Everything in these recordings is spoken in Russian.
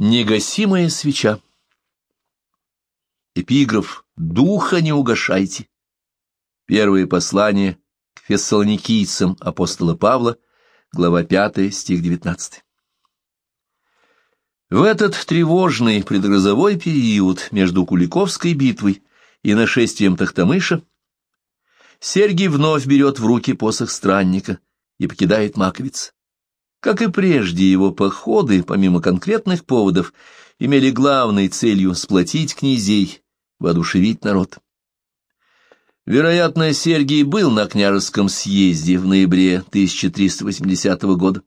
Негасимая свеча. Эпиграф «Духа не угашайте». Первое послание к фессалоникийцам апостола Павла, глава 5, стих 19. В этот тревожный предгрозовой период между Куликовской битвой и нашествием Тахтамыша Сергий вновь берет в руки посох странника и покидает Маковиц. Как и прежде, его походы, помимо конкретных поводов, имели главной целью сплотить князей, воодушевить народ. Вероятно, Сергий был на княжеском съезде в ноябре 1380 года.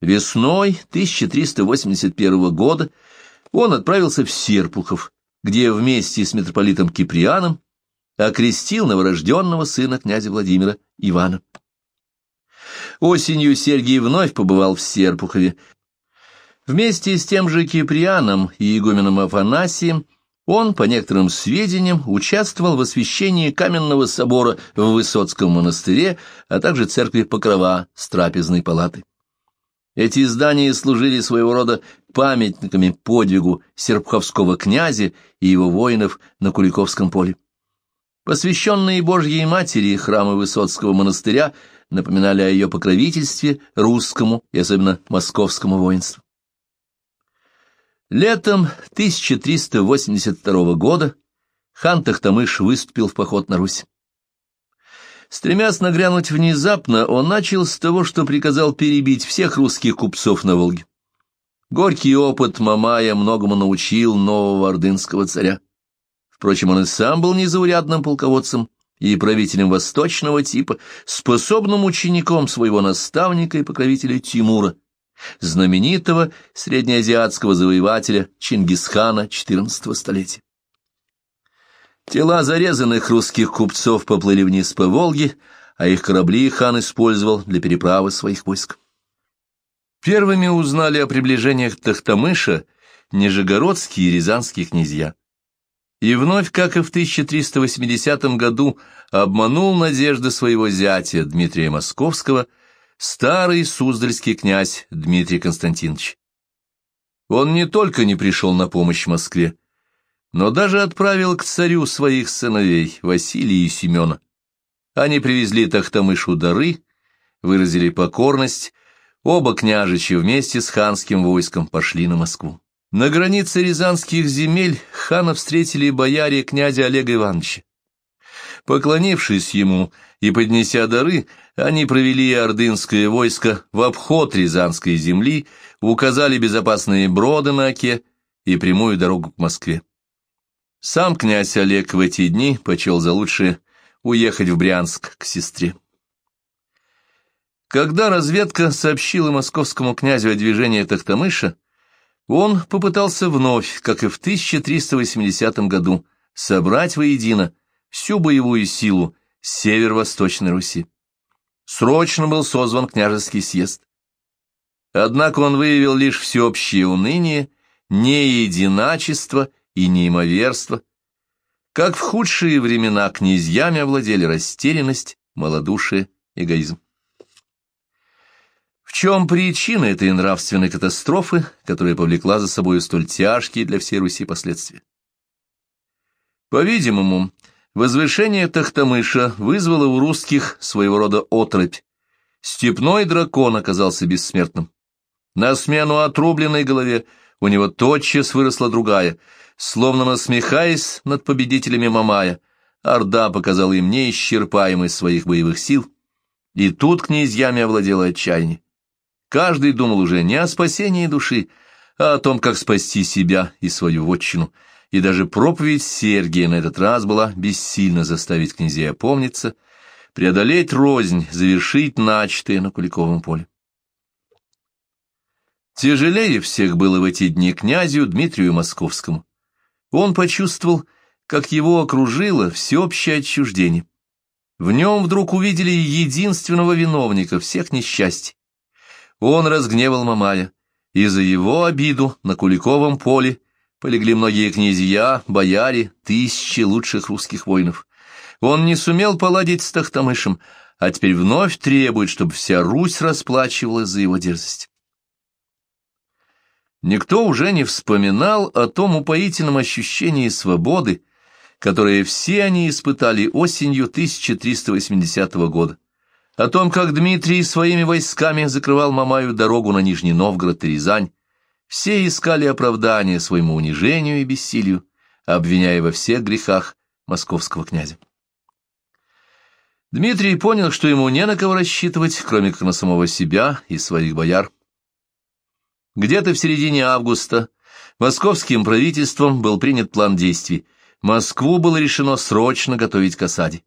Весной 1381 года он отправился в Серпухов, где вместе с митрополитом Киприаном окрестил новорожденного сына князя Владимира Ивана. Осенью Сергий вновь побывал в Серпухове. Вместе с тем же Киприаном и игуменом Афанасием он, по некоторым сведениям, участвовал в освящении каменного собора в Высоцком монастыре, а также церкви Покрова с трапезной палаты. Эти здания служили своего рода памятниками подвигу серпуховского князя и его воинов на Куликовском поле. Посвященные Божьей Матери храмы Высоцкого монастыря напоминали о ее покровительстве русскому и особенно московскому воинству. Летом 1382 года хан Тахтамыш выступил в поход на Русь. Стремясь нагрянуть внезапно, он начал с того, что приказал перебить всех русских купцов на Волге. Горький опыт Мамая многому научил нового ордынского царя. Впрочем, он и сам был незаурядным полководцем и правителем восточного типа, способным учеником своего наставника и покровителя Тимура, знаменитого среднеазиатского завоевателя Чингисхана XIV столетия. Тела зарезанных русских купцов поплыли вниз по Волге, а их корабли хан использовал для переправы своих войск. Первыми узнали о приближениях Тахтамыша нижегородские и рязанские князья. И вновь, как и в 1380 году, обманул надежды своего зятя Дмитрия Московского старый суздальский князь Дмитрий Константинович. Он не только не пришел на помощь Москве, но даже отправил к царю своих сыновей, Василия и Семена. Они привезли Тахтамышу дары, выразили покорность, оба княжичи вместе с ханским войском пошли на Москву. На границе рязанских земель хана встретили бояре князя Олега Ивановича. Поклонившись ему и поднеся дары, они провели ордынское войско в обход Рязанской земли, указали безопасные броды на оке и прямую дорогу к Москве. Сам князь Олег в эти дни почел за лучшее уехать в Брянск к сестре. Когда разведка сообщила московскому князю о движении Тахтамыша, он попытался вновь, как и в 1380 году, собрать воедино всю боевую силу северо-восточной Руси. Срочно был созван княжеский съезд. Однако он выявил лишь всеобщее уныние, неединачество и неимоверство. Как в худшие времена князьями овладели растерянность, малодушие, эгоизм. Чем причина этой нравственной катастрофы, которая повлекла за собой столь тяжкие для всей Руси последствия? По-видимому, возвышение Тахтамыша вызвало у русских своего рода отрыбь. Степной дракон оказался бессмертным. На смену отрубленной голове у него тотчас выросла другая — Словно насмехаясь над победителями Мамая, Орда показала им неисчерпаемость своих боевых сил, и тут князьями овладело отчаяние. Каждый думал уже не о спасении души, а о том, как спасти себя и свою вотчину, и даже проповедь Сергия на этот раз была бессильно заставить князей опомниться, преодолеть рознь, завершить начатое на Куликовом поле. Тяжелее всех было в эти дни князю Дмитрию Московскому. Он почувствовал, как его окружило всеобщее отчуждение. В нем вдруг увидели единственного виновника всех несчастий. Он разгневал Мамая, и за его обиду на Куликовом поле полегли многие князья, бояре, тысячи лучших русских воинов. Он не сумел поладить с Тахтамышем, а теперь вновь требует, чтобы вся Русь расплачивалась за его дерзость. Никто уже не вспоминал о том упоительном ощущении свободы, которое все они испытали осенью 1380 года, о том, как Дмитрий своими войсками закрывал Мамаю дорогу на Нижний Новгород и Рязань, все искали оправдания своему унижению и бессилию, обвиняя во всех грехах московского князя. Дмитрий понял, что ему не на кого рассчитывать, кроме как на самого себя и своих бояр. Где-то в середине августа московским правительством был принят план действий. Москву было решено срочно готовить к осаде.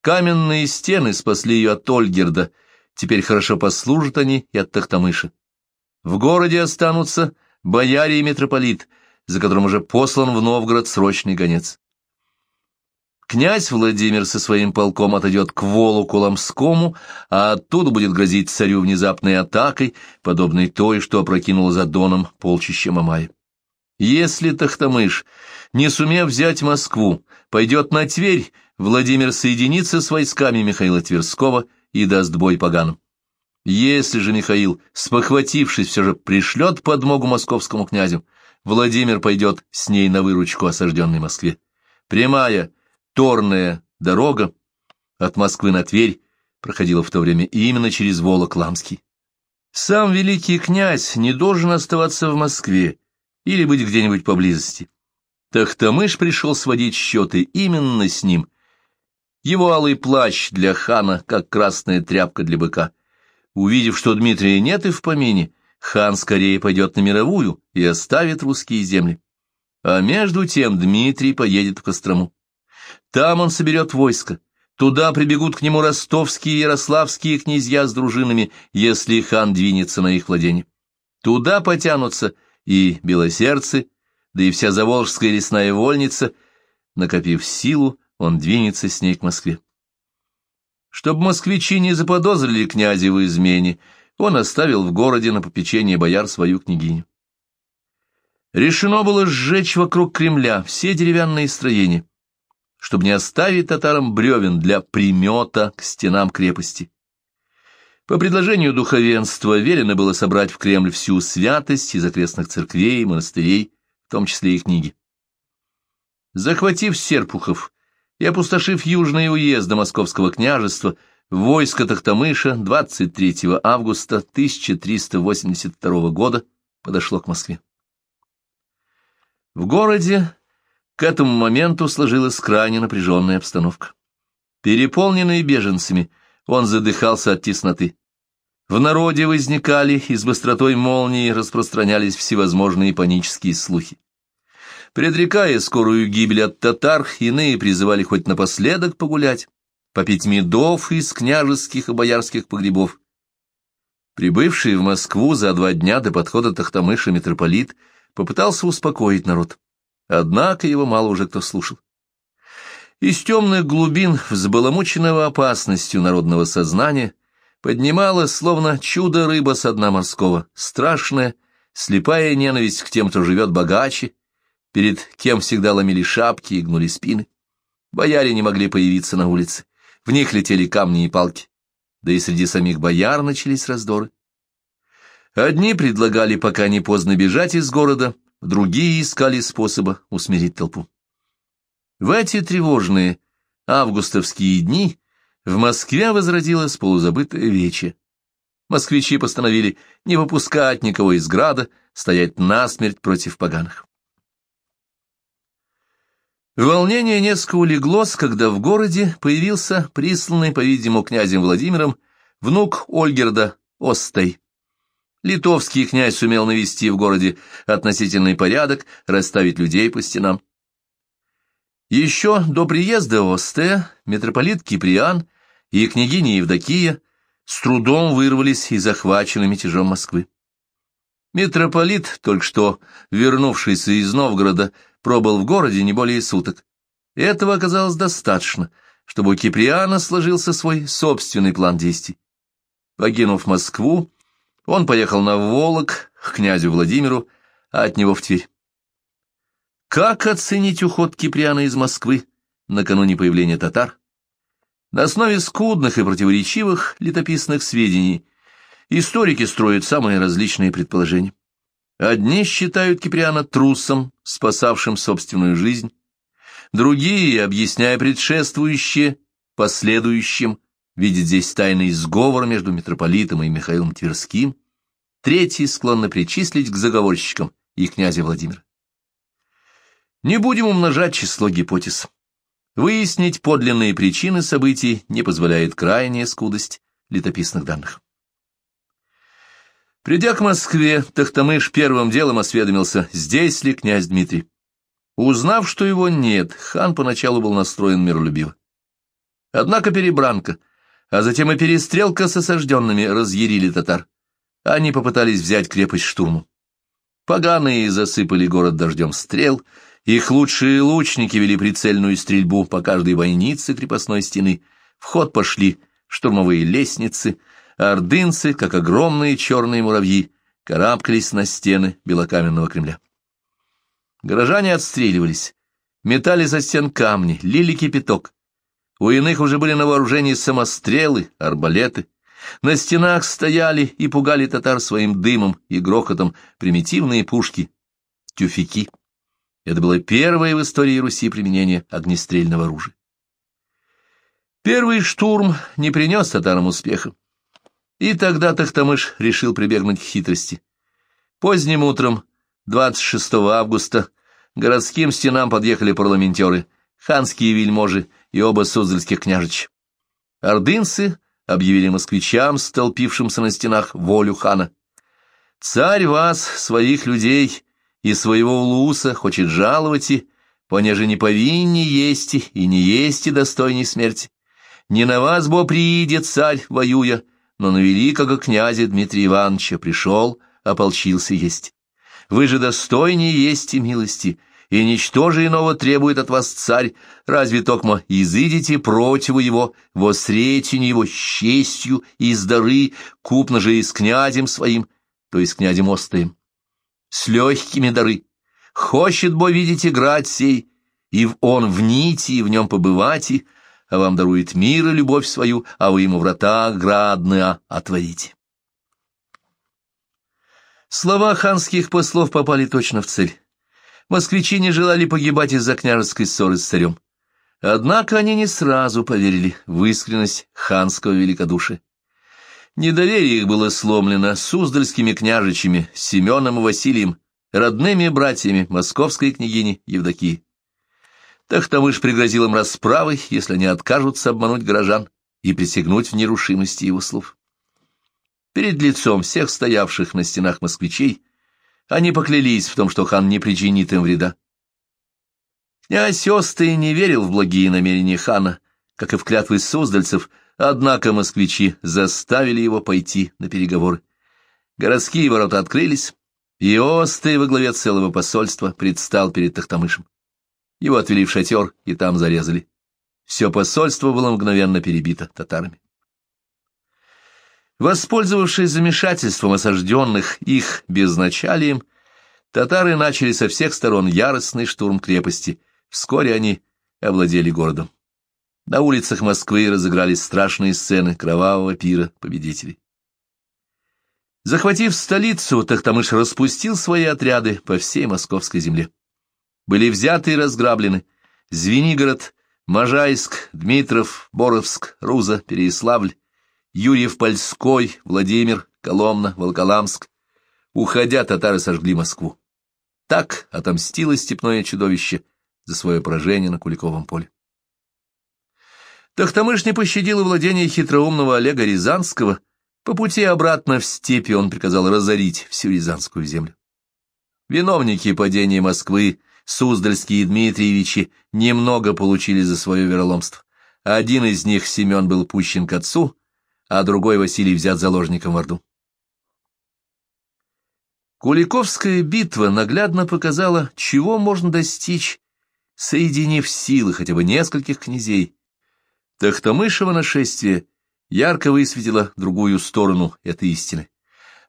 Каменные стены спасли ее от Ольгерда, теперь хорошо послужат они и от Тахтамыша. В городе останутся бояре и митрополит, за которым уже послан в Новгород срочный гонец. Князь Владимир со своим полком отойдет к Волу Коломскому, а оттуда будет грозить царю внезапной атакой, подобной той, что опрокинуло за Доном полчища Мамая. Если Тахтамыш, не сумев взять Москву, пойдет на Тверь, Владимир соединится с войсками Михаила Тверского и даст бой поганам. Если же Михаил, спохватившись, все же пришлет подмогу московскому князю, Владимир пойдет с ней на выручку осажденной Москве. Прямая, Торная дорога от Москвы на Тверь проходила в то время именно через Волок-Ламский. Сам великий князь не должен оставаться в Москве или быть где-нибудь поблизости. Тахтамыш пришел сводить счеты именно с ним. Его алый плащ для хана, как красная тряпка для быка. Увидев, что Дмитрия нет и в помине, хан скорее пойдет на мировую и оставит русские земли. А между тем Дмитрий поедет в Кострому. Там он соберет войско. Туда прибегут к нему ростовские и ярославские князья с дружинами, если хан двинется на их владение. Туда потянутся и белосердцы, да и вся заволжская лесная вольница. Накопив силу, он двинется с ней к Москве. Чтобы москвичи не заподозрили князя в измене, он оставил в городе на попечение бояр свою княгиню. Решено было сжечь вокруг Кремля все деревянные строения чтобы не оставить татарам бревен для примета к стенам крепости. По предложению духовенства велено было собрать в Кремль всю святость из окрестных церквей и монастырей, в том числе и книги. Захватив Серпухов и опустошив южные уезды Московского княжества, войско Тахтамыша 23 августа 1382 года подошло к Москве. В городе к этому моменту сложилась крайне напряженная обстановка. Переполненный беженцами, он задыхался от тесноты. В народе возникали и с быстротой молнии распространялись всевозможные панические слухи. Предрекая скорую гибель от татар, иные призывали хоть напоследок погулять, попить медов из княжеских и боярских погребов. Прибывший в Москву за два дня до подхода Тахтамыша митрополит попытался успокоить народ. Однако его мало уже кто слушал. Из темных глубин, взбаламученного опасностью народного сознания, поднималась, словно чудо-рыба со дна морского, страшная, слепая ненависть к тем, кто живет богаче, перед кем всегда ломили шапки и гнули спины. Бояре не могли появиться на улице, в них летели камни и палки, да и среди самих бояр начались раздоры. Одни предлагали пока не поздно бежать из города, другие искали способа усмирить толпу. В эти тревожные августовские дни в Москве возродилась полузабытая вече. Москвичи постановили не выпускать никого из града, стоять насмерть против поганых. Волнение несколько улеглось, когда в городе появился присланный, по-видимому, князем Владимиром внук Ольгерда Остой. Литовский князь сумел навести в городе относительный порядок, расставить людей по стенам. Еще до приезда Осте митрополит Киприан и княгиня Евдокия с трудом вырвались из захваченной мятежом Москвы. Митрополит, только что вернувшийся из Новгорода, пробыл в городе не более суток. Этого оказалось достаточно, чтобы у Киприана сложился свой собственный план действий. Покинув Москву, он поехал на Волок к князю Владимиру, а от него в Тверь. Как оценить уход Киприана из Москвы накануне появления татар? На основе скудных и противоречивых летописных сведений историки строят самые различные предположения. Одни считают Киприана трусом, спасавшим собственную жизнь, другие, объясняя предшествующее, последующим, видят здесь тайный сговор между митрополитом и Михаилом Тверским, третьи склонны причислить к заговорщикам и князя Владимира. Не будем умножать число гипотез. Выяснить подлинные причины событий не позволяет крайняя скудость летописных данных. Придя к Москве, Тахтамыш первым делом осведомился, здесь ли князь Дмитрий. Узнав, что его нет, хан поначалу был настроен миролюбиво. Однако перебранка, а затем и перестрелка с осажденными разъярили татар. Они попытались взять крепость штурмом. Поганые засыпали город дождем стрел, их лучшие лучники вели прицельную стрельбу по каждой бойнице крепостной стены. В ход пошли штурмовые лестницы, ордынцы, как огромные черные муравьи, карабкались на стены белокаменного Кремля. Горожане отстреливались, метали со стен камни, лили кипяток. У иных уже были на вооружении самострелы, арбалеты. На стенах стояли и пугали татар своим дымом и грохотом примитивные пушки, тюфяки. Это было первое в истории Руси применение огнестрельного оружия. Первый штурм не принес татарам успеха. И тогда Тахтамыш решил прибегнуть к хитрости. Поздним утром, 26 августа, к городским стенам подъехали парламентеры, ханские вельможи и оба суздальских княжича. Ордынцы объявили москвичам, столпившимся на стенах, волю хана. «Царь вас, своих людей и своего улуса, хочет жаловать и, понеже не повинни есть и не есть и достойней смерти. Не на вас, бо приидет царь, воюя, но на великого князя Дмитрия Ивановича пришел, ополчился есть. Вы же достойнее есть и милости, и ничто же иного требует от вас царь, разве токмо изыдите противу его, во сретению его с честью и с дары, купно же и с князем своим, то есть князем Остаем. С легкими дары. Хочет бо видеть играть сей, и он в нити, и в нем побывать, и а вам дарует мир и любовь свою, а вы ему врата градные отворите. Слова ханских послов попали точно в цель. Москвичи не желали погибать из-за княжеской ссоры с царем. Однако они не сразу поверили в искренность ханского великодушия. Недоверие их было сломлено суздальскими княжичами Семеном и Василием, родными братьями московской княгини Евдокии. Тахтамыш пригрозил им расправой, если они откажутся обмануть горожан и присягнуть в нерушимости его слов. Перед лицом всех стоявших на стенах москвичей они поклялись в том, что хан не причинит им вреда. Князь Осты не верил в благие намерения хана, как и в клятвы суздальцев, однако москвичи заставили его пойти на переговоры. Городские ворота открылись, и Осты во главе целого посольства предстал перед Тахтамышем. Его отвели в шатер и там зарезали. Все посольство было мгновенно перебито татарами. Воспользовавшись замешательством осажденных их безначалием, татары начали со всех сторон яростный штурм крепости. Вскоре они овладели городом. На улицах Москвы разыгрались страшные сцены кровавого пира победителей. Захватив столицу, Тахтамыш распустил свои отряды по всей московской земле были взяты и разграблены Звенигород, Можайск, Дмитров, Боровск, Руза, Переяславль, Юрьев-Польской, Владимир, Коломна, Волколамск. Уходя, татары сожгли Москву. Так отомстило степное чудовище за свое поражение на Куликовом поле. Тахтамыш не пощадил и владение хитроумного Олега Рязанского. По пути обратно в степи он приказал разорить всю Рязанскую землю. Виновники падения Москвы Суздальские Дмитриевичи немного получили за свое вероломство. Один из них, Семен, был пущен к отцу, а другой, Василий, взят заложником в Орду. Куликовская битва наглядно показала, чего можно достичь, соединив силы хотя бы нескольких князей. Тахтамышево нашествие ярко высветило другую сторону этой истины.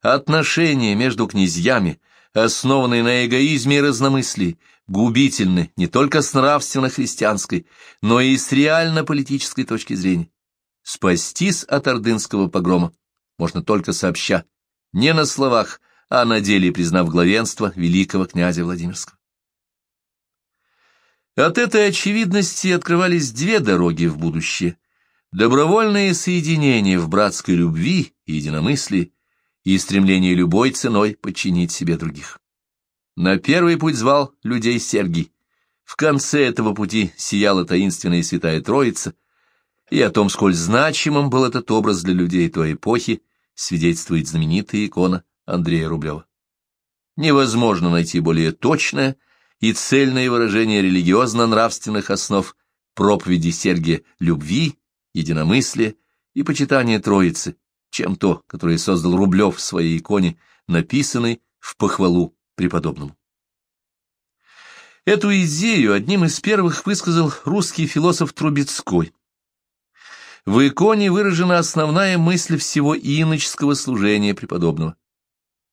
Отношения между князьями, основанные на эгоизме и разномыслии, губительны не только с нравственно-христианской, но и с реально-политической точки зрения. Спастись от ордынского погрома можно только сообща, не на словах, а на деле признав главенство великого князя Владимирского. От этой очевидности открывались две дороги в будущее — добровольное соединение в братской любви и единомыслии и стремление любой ценой подчинить себе других. На первый путь звал людей Сергий. В конце этого пути сияла таинственная святая Троица, и о том, сколь значимым был этот образ для людей той эпохи, свидетельствует знаменитая икона Андрея Рублева. Невозможно найти более точное и цельное выражение религиозно-нравственных основ проповеди Сергия любви, единомыслия и почитания Троицы, чем то, которое создал Рублев в своей иконе, написанной в похвалу преподобному. Эту идею одним из первых высказал русский философ Трубецкой. В иконе выражена основная мысль всего иноческого служения преподобного.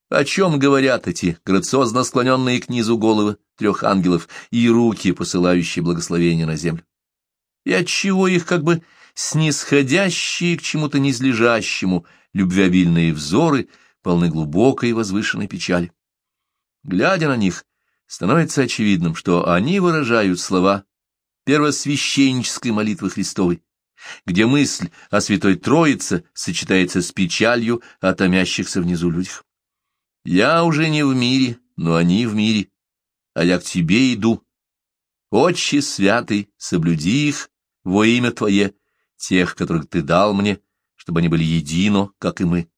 О чем говорят эти грациозно склоненные к низу головы трех ангелов и руки, посылающие благословение на землю? И отчего их как бы снисходящие к чему-то низлежащему любвеобильные взоры полны глубокой и возвышенной печали? Глядя на них, становится очевидным, что они выражают слова первосвященнической молитвы Христовой, где мысль о Святой Троице сочетается с печалью о томящихся внизу людях. «Я уже не в мире, но они в мире, а я к Тебе иду. Отче святый, соблюди их во имя Твое, тех, которых Ты дал мне, чтобы они были едино, как и мы».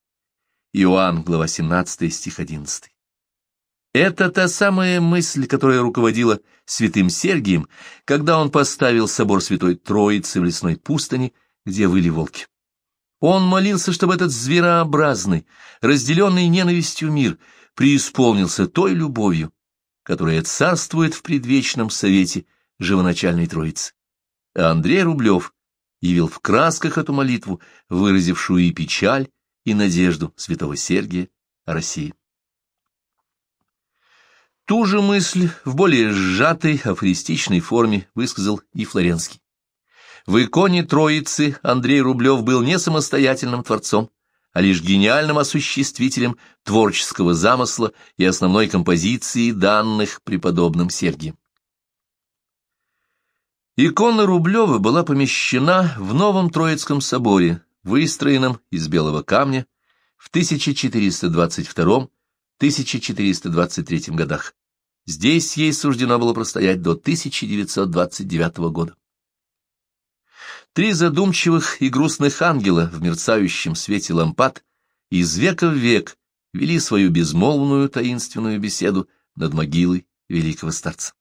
Иоанн, глава 17, стих 11. Это та самая мысль, которая руководила святым Сергием, когда он поставил собор Святой Троицы в лесной пустыне, где выли волки. Он молился, чтобы этот зверообразный, разделенный ненавистью мир преисполнился той любовью, которая царствует в предвечном совете живоначальной Троицы. А Андрей Рублев явил в красках эту молитву, выразившую и печаль, и надежду святого Сергия о России. Ту же мысль в более сжатой афористичной форме высказал и Флоренский. В иконе Троицы Андрей Рублев был не самостоятельным творцом, а лишь гениальным осуществителем творческого замысла и основной композиции данных преподобным Сергием. Икона Рублева была помещена в новом Троицком соборе, выстроенном из белого камня в 1422 1423 годах. Здесь ей суждено было простоять до 1929 года. Три задумчивых и грустных ангела в мерцающем свете лампад из века в век вели свою безмолвную таинственную беседу над могилой великого старца.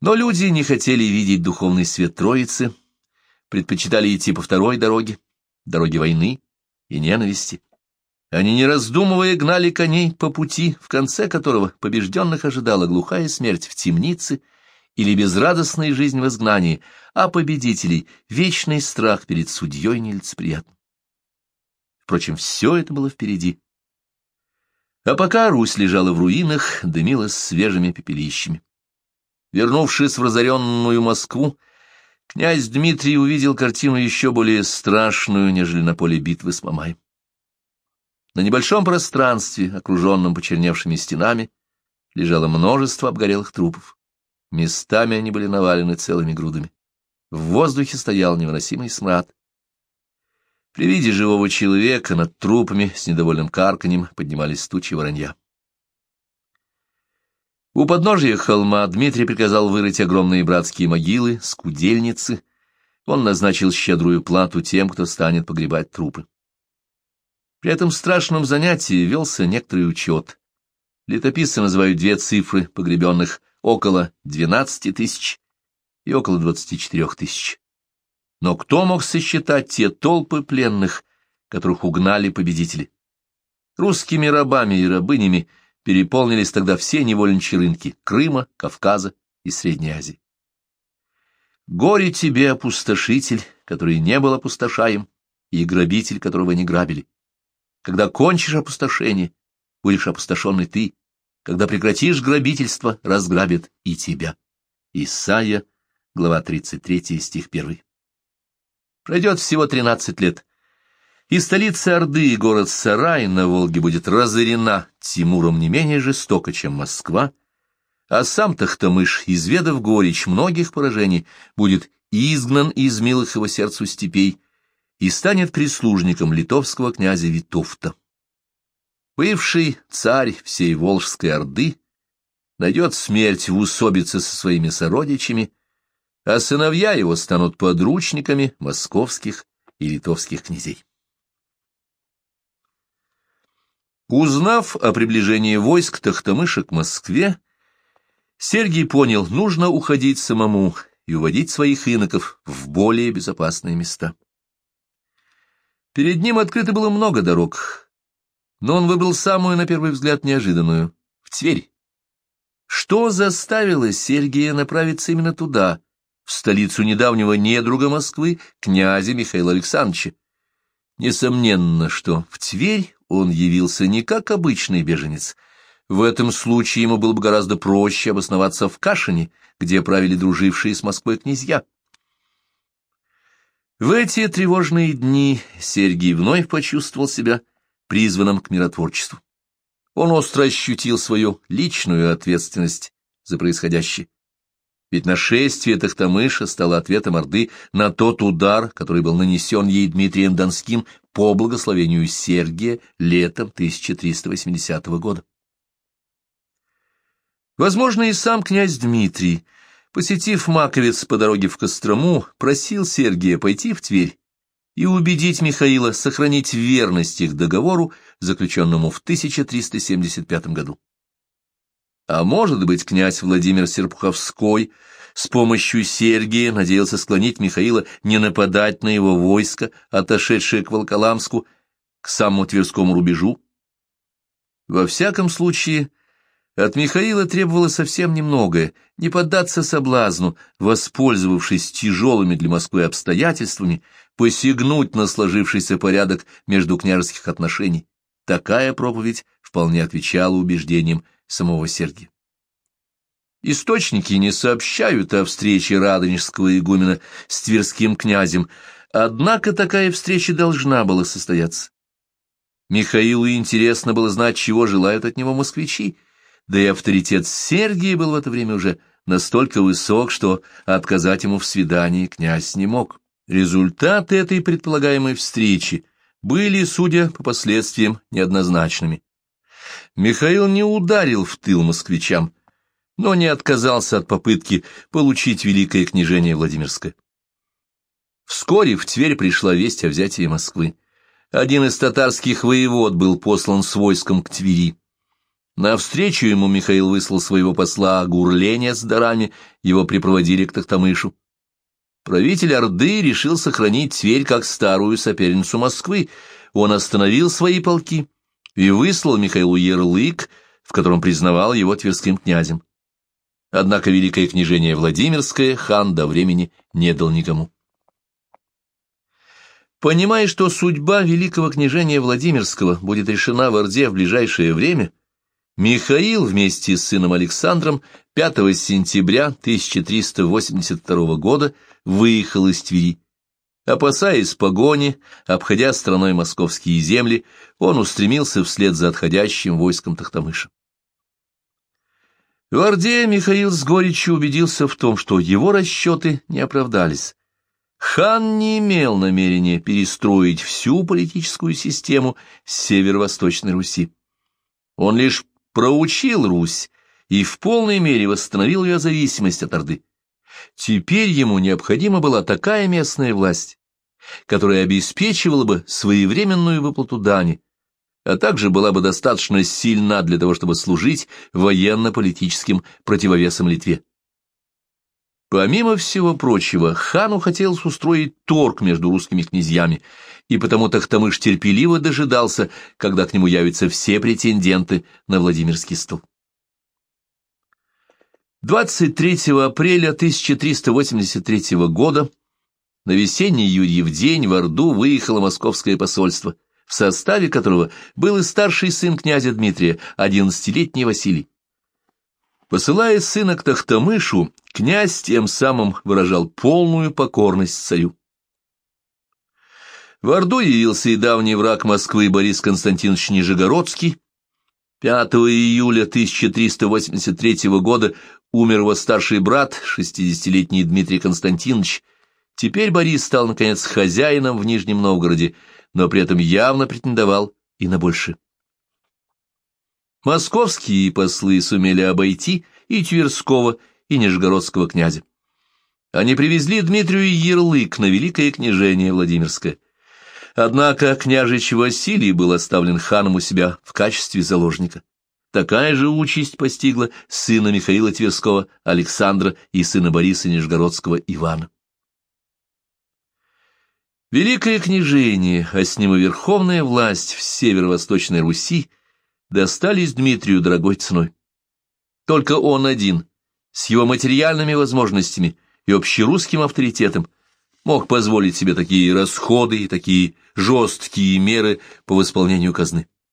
Но люди не хотели видеть духовный свет Троицы, предпочитали идти по второй дороге, дороге войны и ненависти, они, не раздумывая, гнали коней по пути, в конце которого побежденных ожидала глухая смерть в темнице или безрадостная жизнь в изгнании, а победителей — вечный страх перед судьей нелицеприятным. Впрочем, все это было впереди. А пока Русь лежала в руинах, дымилась свежими пепелищами. Вернувшись в разоренную Москву, князь Дмитрий увидел картину еще более страшную, нежели на поле битвы с Мамаем. На небольшом пространстве, окруженном почерневшими стенами, лежало множество обгорелых трупов. Местами они были навалены целыми грудами. В воздухе стоял невыносимый смрад. При виде живого человека над трупами с недовольным карканьем поднимались тучи воронья. У подножия холма Дмитрий приказал вырыть огромные братские могилы, скудельницы. Он назначил щедрую плату тем, кто станет погребать трупы. При этом страшном занятии велся некоторый учет. Летописцы называют две цифры погребенных около 12 тысяч и около 24 тысяч. Но кто мог сосчитать те толпы пленных, которых угнали победители? Русскими рабами и рабынями переполнились тогда все невольничьи рынки Крыма, Кавказа и Средней Азии. Горе тебе, опустошитель, который не был опустошаем, и грабитель, которого не грабили. Когда кончишь опустошение, будешь опустошенный ты. Когда прекратишь грабительство, разграбят и тебя. Исайя, глава 33, стих 1. Пройдет всего тринадцать лет, И столица Орды, город Сарай на Волге, будет разорена Тимуром не менее жестоко, чем Москва, а сам Тахтамыш, изведав горечь многих поражений, будет изгнан из милых его сердцу степей и станет прислужником литовского князя Витовта. Бывший царь всей Волжской Орды найдет смерть в усобице со своими сородичами, а сыновья его станут подручниками московских и литовских князей. Узнав о приближении войск Тахтамыша к Москве, Сергий понял, нужно уходить самому и уводить своих иноков в более безопасные места. Перед ним открыто было много дорог, но он выбрал самую, на первый взгляд, неожиданную — в Тверь. Что заставило Сергия направиться именно туда, в столицу недавнего недруга Москвы, князя Михаила Александровича? Несомненно, что в Тверь он явился не как обычный беженец. В этом случае ему было бы гораздо проще обосноваться в Кашине, где правили дружившие с Москвой князья. В эти тревожные дни Сергий вновь почувствовал себя призванным к миротворчеству. Он остро ощутил свою личную ответственность за происходящее. Ведь нашествие Тахтамыша стало ответом Орды на тот удар, который был нанесен ей Дмитрием Донским по благословению Сергия летом 1380 года. Возможно, и сам князь Дмитрий, посетив Маковец по дороге в Кострому, просил Сергия пойти в Тверь и убедить Михаила сохранить верность их договору, заключенному в 1375 году. А может быть, князь Владимир Серпуховской с помощью Сергия надеялся склонить Михаила не нападать на его войско, отошедшее к Волколамску, к самому Тверскому рубежу? Во всяком случае, от Михаила требовалось совсем немногое — не поддаться соблазну, воспользовавшись тяжелыми для Москвы обстоятельствами, посягнуть на сложившийся порядок между княжеских отношений. Такая проповедь вполне отвечала убеждениям самого Сергия. Источники не сообщают о встрече радонежского игумена с тверским князем, однако такая встреча должна была состояться. Михаилу интересно было знать, чего желают от него москвичи, да и авторитет Сергия был в это время уже настолько высок, что отказать ему в свидании князь не мог. Результаты этой предполагаемой встречи были, судя по последствиям, неоднозначными. Михаил не ударил в тыл москвичам, но не отказался от попытки получить великое княжение Владимирское. Вскоре в Тверь пришла весть о взятии Москвы. Один из татарских воевод был послан с войском к Твери. Навстречу ему Михаил выслал своего посла Гурленя с дарами, его припроводили к Тахтамышу. Правитель Орды решил сохранить Тверь как старую соперницу Москвы. Он остановил свои полки и выслал Михаилу ярлык, в котором признавал его тверским князем. Однако великое княжение Владимирское хан до времени не дал никому. Понимая, что судьба великого княжения Владимирского будет решена в Орде в ближайшее время, Михаил вместе с сыном Александром 5 сентября 1382 года выехал из Твери. Опасаясь погони, обходя страной московские земли, он устремился вслед за отходящим войском Тахтамыша. В Орде Михаил с горечью убедился в том, что его расчеты не оправдались. Хан не имел намерения перестроить всю политическую систему северо-восточной Руси. Он лишь проучил Русь и в полной мере восстановил ее зависимость от Орды. Теперь ему необходима была такая местная власть, которая обеспечивала бы своевременную выплату дани, а также была бы достаточно сильна для того, чтобы служить военно-политическим противовесом Литве. Помимо всего прочего, хану хотелось устроить торг между русскими князьями, и потому Тахтамыш терпеливо дожидался, когда к нему явятся все претенденты на Владимирский стол. 23 апреля 1383 года на весенний Юрьев день в Орду выехало московское посольство, в составе которого был и старший сын князя Дмитрия, одиннадцатилетний Василий. Посылая сына к Тахтамышу, князь тем самым выражал полную покорность царю. В Орду явился и давний враг Москвы Борис Константинович Нижегородский. 5 июля 1383 года умер его старший брат, 60-летний Дмитрий Константинович. Теперь Борис стал, наконец, хозяином в Нижнем Новгороде, но при этом явно претендовал и на больше. Московские послы сумели обойти и Тверского, и Нижегородского князя. Они привезли Дмитрию ярлык на великое княжение Владимирское. Однако княжич Василий был оставлен ханом у себя в качестве заложника. Такая же участь постигла сына Михаила Тверского Александра и сына Бориса Нижегородского Ивана. Великое княжение, а с ним и верховная власть в северо-восточной Руси достались Дмитрию дорогой ценой. Только он один, с его материальными возможностями и общерусским авторитетом, мог позволить себе такие расходы и такие жесткие меры по восполнению казны.